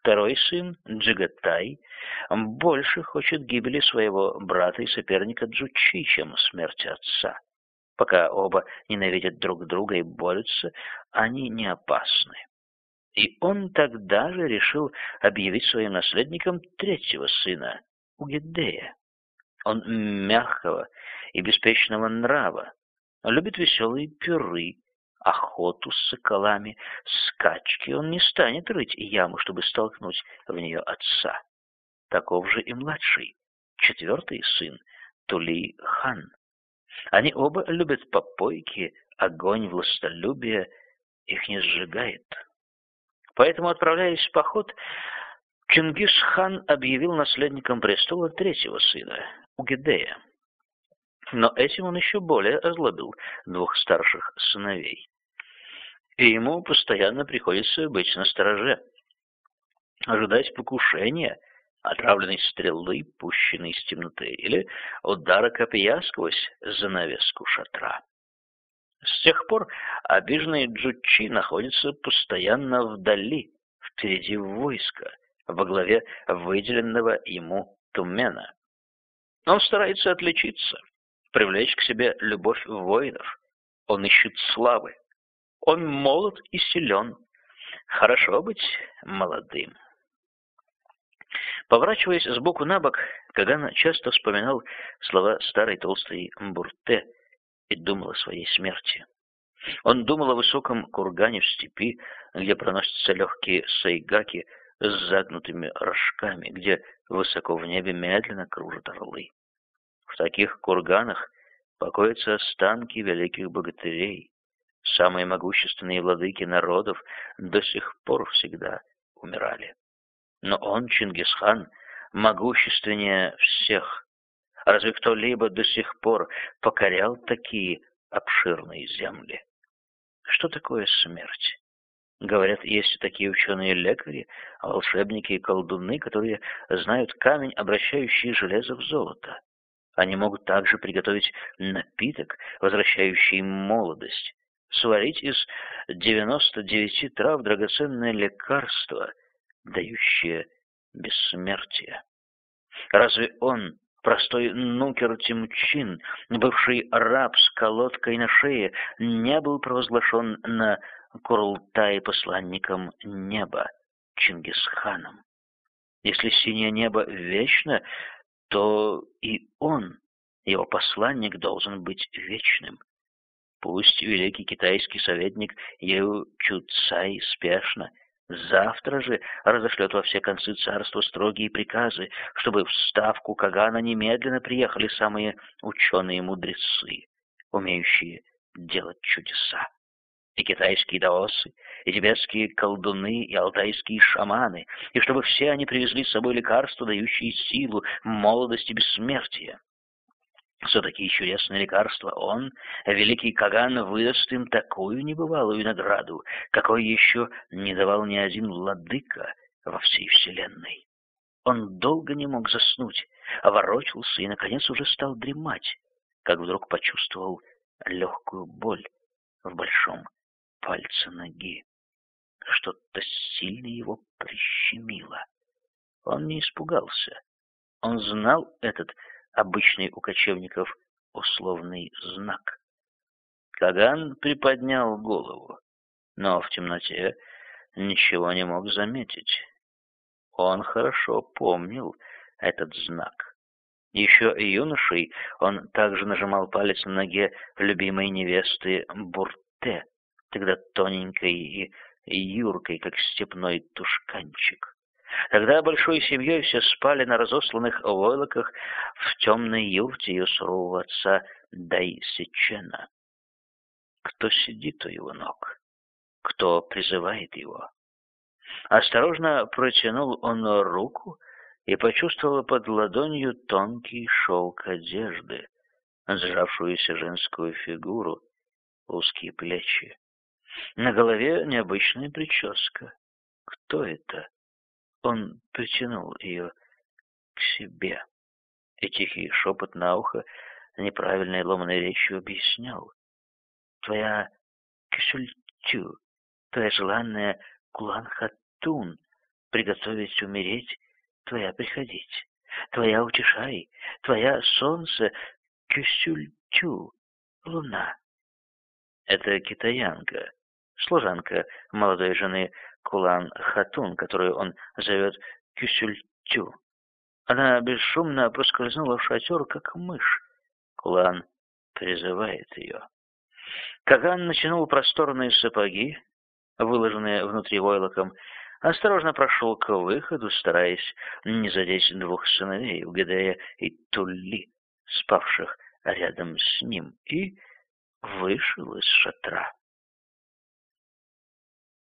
Второй сын, Джигатай, больше хочет гибели своего брата и соперника Джучи, чем смерти отца. Пока оба ненавидят друг друга и борются, они не опасны. И он тогда же решил объявить своим наследником третьего сына, Угидея. Он мягкого и беспечного нрава, любит веселые пиры, охоту с соколами, скачки. Он не станет рыть яму, чтобы столкнуть в нее отца. Таков же и младший, четвертый сын, Тули-хан. Они оба любят попойки, огонь, властолюбие их не сжигает. Поэтому, отправляясь в поход, Чингисхан объявил наследником престола третьего сына, Угидея. Но этим он еще более озлобил двух старших сыновей. И ему постоянно приходится быть на стороже, ожидать покушения, отравленной стрелы, пущенной из темноты, или удара копья сквозь занавеску шатра. С тех пор обиженный Джучи находится постоянно вдали, впереди войска, во главе выделенного ему Тумена. Он старается отличиться, привлечь к себе любовь воинов. Он ищет славы. Он молод и силен. Хорошо быть молодым. Поворачиваясь сбоку на бок, Каган часто вспоминал слова старой толстой Бурте и думал о своей смерти. Он думал о высоком кургане в степи, где проносятся легкие сайгаки с загнутыми рожками, где высоко в небе медленно кружат орлы. В таких курганах покоятся останки великих богатырей. Самые могущественные владыки народов до сих пор всегда умирали. Но он, Чингисхан, могущественнее всех. Разве кто-либо до сих пор покорял такие обширные земли? Что такое смерть? Говорят, есть такие ученые-лекари, волшебники и колдуны, которые знают камень, обращающий железо в золото. Они могут также приготовить напиток, возвращающий молодость, сварить из 99 трав драгоценное лекарство, дающее бессмертие. Разве он, простой нукер Тимчин, бывший раб с колодкой на шее, не был провозглашен на Курултае посланником неба, Чингисханом? Если синее небо вечно, то и он, его посланник, должен быть вечным. Пусть великий китайский советник Ю Чуцай спешно завтра же разошлет во все концы царства строгие приказы, чтобы в ставку Кагана немедленно приехали самые ученые-мудрецы, умеющие делать чудеса. И китайские даосы, и тибетские колдуны, и алтайские шаманы, и чтобы все они привезли с собой лекарства, дающие силу, молодость и бессмертие. За такие чудесные лекарства он, великий Каган, выдаст им такую небывалую награду, какой еще не давал ни один владыка во всей вселенной. Он долго не мог заснуть, ворочался и, наконец, уже стал дремать, как вдруг почувствовал легкую боль в большом пальце ноги. Что-то сильно его прищемило. Он не испугался. Он знал этот обычный у кочевников условный знак. Каган приподнял голову, но в темноте ничего не мог заметить. Он хорошо помнил этот знак. Еще юношей он также нажимал палец на ноге любимой невесты Бурте, тогда тоненькой и юркой, как степной тушканчик. Тогда большой семьей все спали на разосланных войлоках в темной ее сурового отца Дайсичена. Кто сидит у его ног? Кто призывает его? Осторожно протянул он руку и почувствовал под ладонью тонкий шелк одежды, сжавшуюся женскую фигуру, узкие плечи. На голове необычная прическа. Кто это? Он притянул ее к себе, и тихий шепот на ухо неправильной ломаной речью объяснял. «Твоя кишельтю, твоя желанная Кулан-Хатун, приготовить умереть, твоя приходить, твоя утешай, твоя солнце, кюсюльтю, луна. Это китаянка, служанка молодой жены Кулан Хатун, которую он зовет Кюсюльтю. Она бесшумно проскользнула в шатер, как мышь. Кулан призывает ее. Каган натянул просторные сапоги, выложенные внутри войлоком, осторожно прошел к выходу, стараясь не задеть двух сыновей, Угадея и Тулли, спавших рядом с ним, и вышел из шатра.